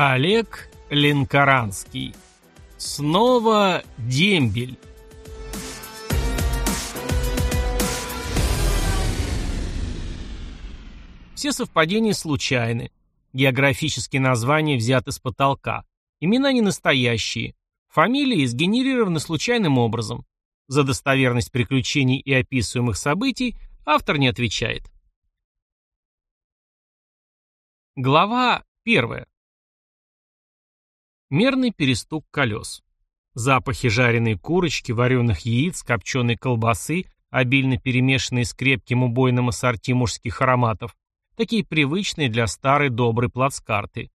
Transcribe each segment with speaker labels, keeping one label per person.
Speaker 1: Олег Ленкоранский. Снова дембель. Все совпадения случайны. Географические названия взяты с потолка. Имена не настоящие. Фамилии сгенерированы случайным образом. За достоверность приключений и описываемых событий автор не отвечает. Глава первая. Мерный перестук колес. Запахи жареной курочки, вареных яиц, копченой колбасы, обильно перемешанные с крепким убойным ассорти мужских ароматов, такие привычные для старой доброй плацкарты.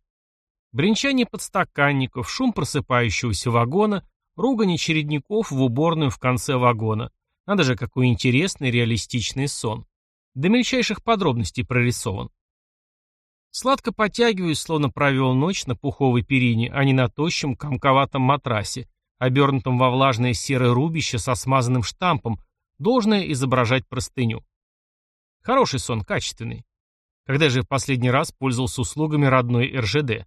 Speaker 1: Бренчание подстаканников, шум просыпающегося вагона, ругань чередников в уборную в конце вагона. Надо же, какой интересный реалистичный сон. До мельчайших подробностей прорисован. Сладко потягиваюсь, словно провел ночь на пуховой перине, а не на тощем, комковатом матрасе, обернутом во влажное серое рубище со смазанным штампом, должное изображать простыню. Хороший сон, качественный. Когда же в последний раз пользовался услугами родной РЖД?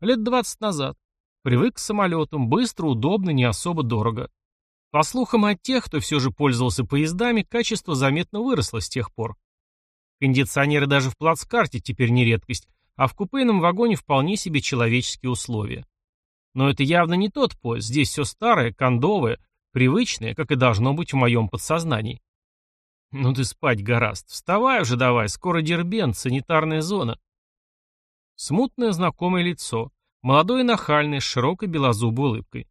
Speaker 1: Лет двадцать назад. Привык к самолетам, быстро, удобно, не особо дорого. По слухам от тех, кто все же пользовался поездами, качество заметно выросло с тех пор. Кондиционеры даже в плацкарте теперь не редкость, а в купейном вагоне вполне себе человеческие условия. Но это явно не тот поезд, здесь все старое, кондовое, привычное, как и должно быть в моем подсознании. Ну ты спать гораст, вставай уже давай, скоро Дербент, санитарная зона. Смутное знакомое лицо, молодое и нахальное, с широкой белозубой улыбкой.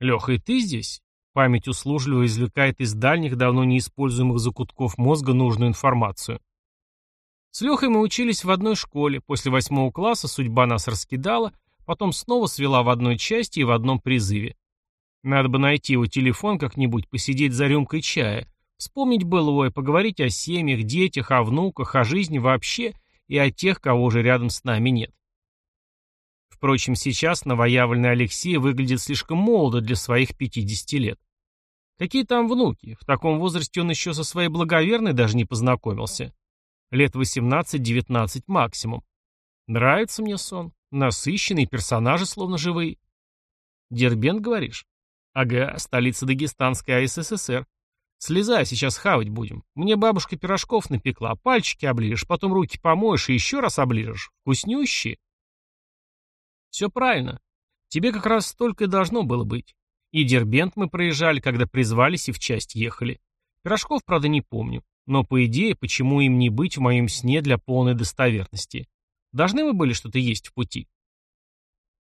Speaker 1: Леха, и ты здесь? Память услужливо извлекает из дальних, давно неиспользуемых закутков мозга нужную информацию. С Лехой мы учились в одной школе, после восьмого класса судьба нас раскидала, потом снова свела в одной части и в одном призыве. Надо бы найти его телефон как-нибудь, посидеть за рюмкой чая, вспомнить былое, поговорить о семьях, детях, о внуках, о жизни вообще и о тех, кого же рядом с нами нет. Впрочем, сейчас новоявленный Алексей выглядит слишком молодо для своих 50 лет. Какие там внуки? В таком возрасте он еще со своей благоверной даже не познакомился. Лет 18-19 максимум. Нравится мне сон. Насыщенные персонажи словно живые. Дербент, говоришь? Ага, столица Дагестанской АССР. Слезай, сейчас хавать будем. Мне бабушка пирожков напекла, пальчики оближешь, потом руки помоешь и еще раз оближешь. Вкуснющие. Все правильно. Тебе как раз столько и должно было быть. И Дербент мы проезжали, когда призвались и в часть ехали. Пирожков, правда, не помню. Но, по идее, почему им не быть в моем сне для полной достоверности? Должны мы были что-то есть в пути?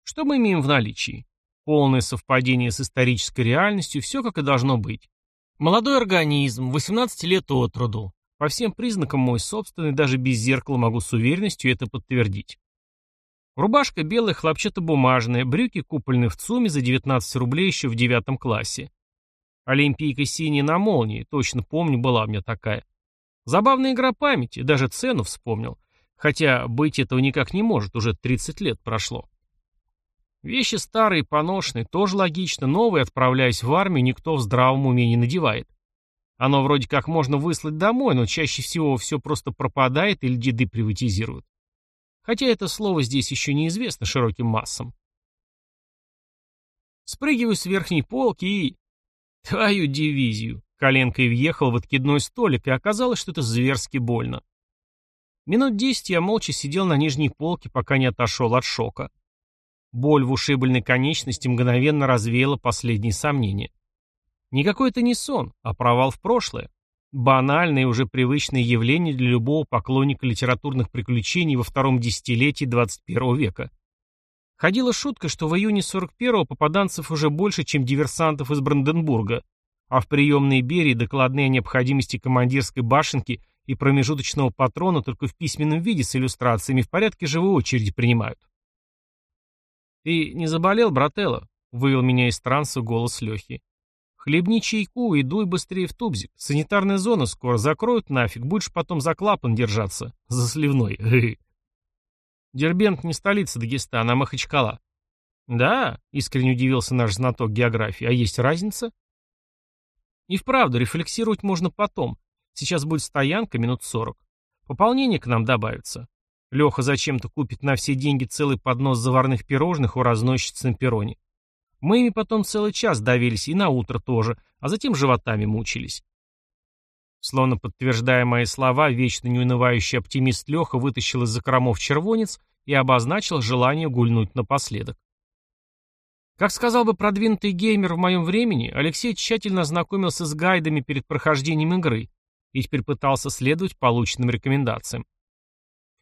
Speaker 1: Что мы имеем в наличии? Полное совпадение с исторической реальностью, все как и должно быть. Молодой организм, 18 лет от роду. По всем признакам мой собственный, даже без зеркала могу с уверенностью это подтвердить. Рубашка белая хлопчатобумажная, брюки купольные в ЦУМе за 19 рублей еще в девятом классе. Олимпийка синяя на молнии, точно помню, была у меня такая. Забавная игра памяти, даже цену вспомнил. Хотя быть этого никак не может, уже 30 лет прошло. Вещи старые, поношенные, тоже логично, новые, отправляясь в армию, никто в здравом уме не надевает. Оно вроде как можно выслать домой, но чаще всего все просто пропадает или деды приватизируют. Хотя это слово здесь еще неизвестно широким массам. Спрыгиваю с верхней полки и... Твою дивизию. Коленкой въехал в откидной столик, и оказалось, что это зверски больно. Минут десять я молча сидел на нижней полке, пока не отошел от шока. Боль в ушибленной конечности мгновенно развеяла последние сомнения. Никакой это не сон, а провал в прошлое. Банальное и уже привычное явление для любого поклонника литературных приключений во втором десятилетии 21 века. Ходила шутка, что в июне 41-го попаданцев уже больше, чем диверсантов из Бранденбурга, а в приемной Берии докладные о необходимости командирской башенки и промежуточного патрона только в письменном виде с иллюстрациями в порядке живой очереди принимают. «Ты не заболел, брателло?» — вывел меня из транса голос Лехи. «Хлебни чайку и дуй быстрее в тубзик. Санитарная зона скоро закроют нафиг, будешь потом за клапан держаться. За сливной. Дербент не столица Дагестана, а Махачкала. Да, искренне удивился наш знаток географии. А есть разница? И вправду, рефлексировать можно потом. Сейчас будет стоянка минут сорок. Пополнение к нам добавится. Леха зачем-то купит на все деньги целый поднос заварных пирожных у разносчицы на перроне. Мы ими потом целый час давились и на утро тоже, а затем животами мучились. Словно подтверждая мои слова, вечно неунывающий оптимист Леха вытащил из закромов червонец и обозначил желание гульнуть напоследок. Как сказал бы продвинутый геймер в моем времени, Алексей тщательно ознакомился с гайдами перед прохождением игры и теперь пытался следовать полученным рекомендациям.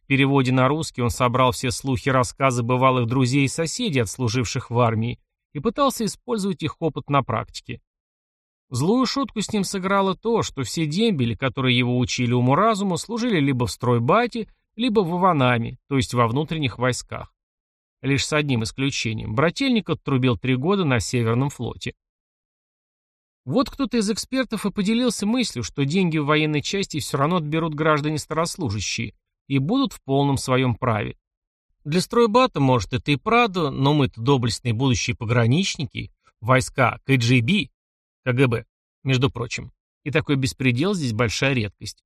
Speaker 1: В переводе на русский он собрал все слухи и рассказы бывалых друзей и соседей, отслуживших в армии, и пытался использовать их опыт на практике. Злую шутку с ним сыграло то, что все дембели, которые его учили уму-разуму, служили либо в стройбате, либо в Иванами, то есть во внутренних войсках. Лишь с одним исключением. Брательник оттрубил три года на Северном флоте. Вот кто-то из экспертов и поделился мыслью, что деньги в военной части все равно отберут граждане старослужащие и будут в полном своем праве. Для стройбата, может, это и правда, но мы-то доблестные будущие пограничники, войска КГБ, КГБ, между прочим. И такой беспредел здесь большая редкость.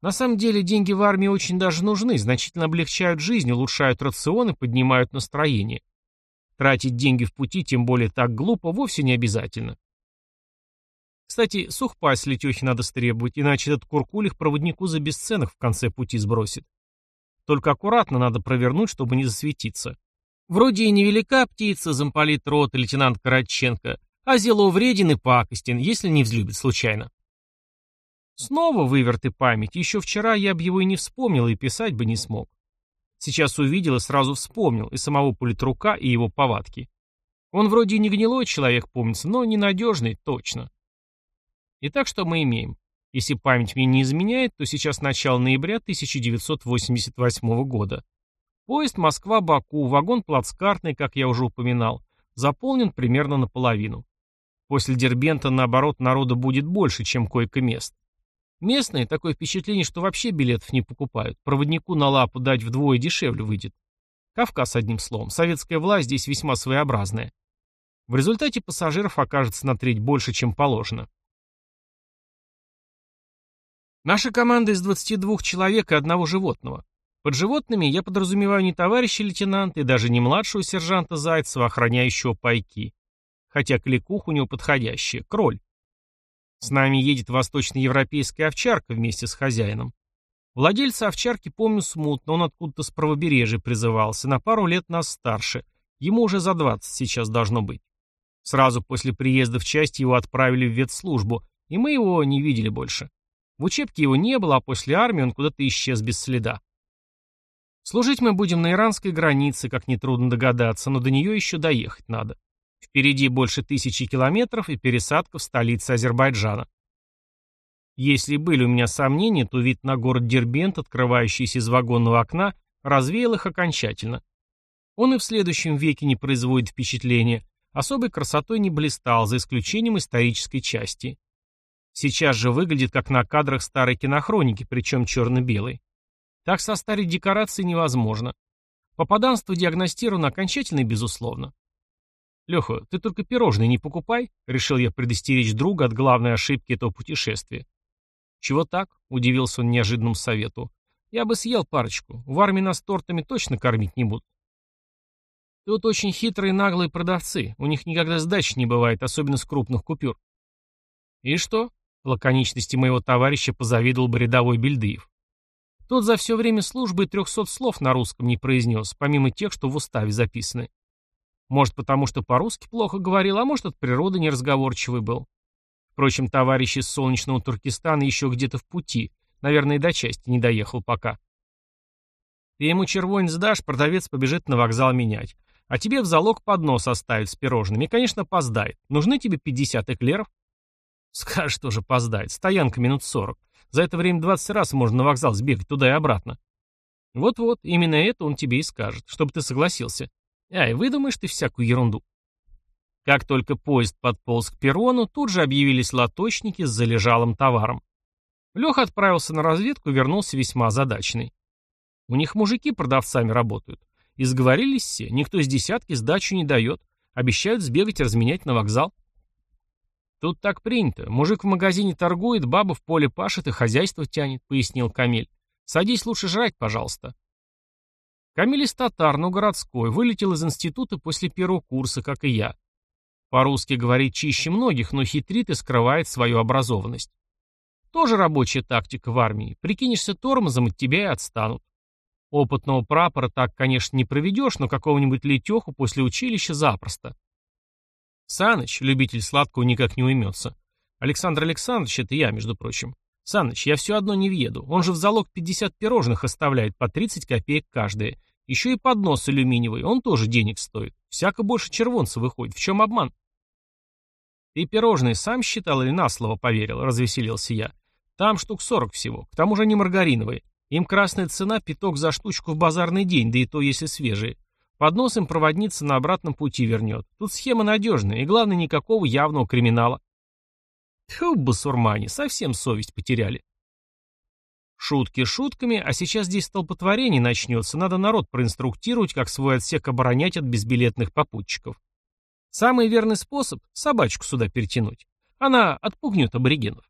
Speaker 1: На самом деле деньги в армии очень даже нужны, значительно облегчают жизнь, улучшают рационы, поднимают настроение. Тратить деньги в пути, тем более так глупо, вовсе не обязательно. Кстати, сухпай с Летехи надо стребовать, иначе этот куркулих проводнику за бесценок в конце пути сбросит. Только аккуратно надо провернуть, чтобы не засветиться. Вроде и невелика птица, замполит рот лейтенант Караченко, а зело вреден и пакостен, если не взлюбит случайно. Снова выверты память, еще вчера я бы его и не вспомнил, и писать бы не смог. Сейчас увидел и сразу вспомнил и самого политрука, и его повадки. Он вроде и не гнилой человек, помнится, но ненадежный, точно. Итак, что мы имеем? Если память мне не изменяет, то сейчас начало ноября 1988 года. Поезд Москва-Баку, вагон плацкартный, как я уже упоминал, заполнен примерно наполовину. После Дербента, наоборот, народа будет больше, чем койко-мест. Местные, такое впечатление, что вообще билетов не покупают. Проводнику на лапу дать вдвое дешевле выйдет. Кавказ, одним словом. Советская власть здесь весьма своеобразная. В результате пассажиров окажется на треть больше, чем положено. Наша команда из 22 человек и одного животного. Под животными я подразумеваю не товарища лейтенанта и даже не младшего сержанта Зайцева, охраняющего пайки. Хотя кликух у него подходящая — кроль. С нами едет восточноевропейская овчарка вместе с хозяином. Владельца овчарки помню смутно, он откуда-то с правобережья призывался, на пару лет нас старше. Ему уже за 20 сейчас должно быть. Сразу после приезда в часть его отправили в ветслужбу, и мы его не видели больше. В учебке его не было, а после армии он куда-то исчез без следа. Служить мы будем на иранской границе, как нетрудно догадаться, но до нее еще доехать надо. Впереди больше тысячи километров и пересадка в столице Азербайджана. Если были у меня сомнения, то вид на город Дербент, открывающийся из вагонного окна, развеял их окончательно. Он и в следующем веке не производит впечатления, особой красотой не блистал, за исключением исторической части. Сейчас же выглядит как на кадрах старой кинохроники, причем черно-белой. Так состарить декорации невозможно. Попаданство диагностировано окончательно и безусловно. «Леха, ты только пирожные не покупай», — решил я предостеречь друга от главной ошибки этого путешествия. «Чего так?» — удивился он неожиданному совету. «Я бы съел парочку. В армии нас тортами точно кормить не будут». «Тут очень хитрые наглые продавцы. У них никогда сдачи не бывает, особенно с крупных купюр». «И что?» — лаконичности моего товарища позавидовал бы рядовой Бельдыев. Тот за все время службы трехсот слов на русском не произнес, помимо тех, что в уставе записаны. Может, потому что по-русски плохо говорил, а может, от природы неразговорчивый был. Впрочем, товарищ из солнечного Туркестана еще где-то в пути, наверное, и до части не доехал пока. Ты ему червонец сдашь, продавец побежит на вокзал менять. А тебе в залог поднос оставит с пирожными. Конечно, поздает. Нужны тебе 50 эклеров? Скажешь, тоже поздает. Стоянка минут 40. За это время 20 раз можно на вокзал сбегать туда и обратно. Вот-вот, именно это он тебе и скажет, чтобы ты согласился. Ай, выдумаешь ты всякую ерунду. Как только поезд подполз к перрону, тут же объявились лоточники с залежалым товаром. Леха отправился на разведку вернулся весьма озадаченный. У них мужики продавцами работают. И сговорились все, никто с десятки сдачу не дает. Обещают сбегать и разменять на вокзал. Тут так принято. Мужик в магазине торгует, баба в поле пашет и хозяйство тянет, пояснил Камиль. Садись лучше жрать, пожалуйста. Камиль из татар, но городской, вылетел из института после первого курса, как и я. По-русски говорит чище многих, но хитрит и скрывает свою образованность. Тоже рабочая тактика в армии. Прикинешься тормозом, от тебя и отстанут. Опытного прапора так, конечно, не проведешь, но какого-нибудь летеху после училища запросто. Саныч, любитель сладкого, никак не уймется. Александр Александрович, это я, между прочим. Саныч, я все одно не въеду. Он же в залог 50 пирожных оставляет по 30 копеек каждое. Еще и поднос алюминиевый, он тоже денег стоит. Всяко больше червонца выходит. В чем обман? Ты пирожные сам считал или на слово поверил? Развеселился я. Там штук 40 всего. К тому же они маргариновые. Им красная цена пяток за штучку в базарный день, да и то, если свежие. Поднос им проводница на обратном пути вернет. Тут схема надежная, и главное, никакого явного криминала. Тьфу, басурмане, совсем совесть потеряли. Шутки шутками, а сейчас здесь столпотворение начнется, надо народ проинструктировать, как свой отсек оборонять от безбилетных попутчиков. Самый верный способ — собачку сюда перетянуть. Она отпугнет аборигенов.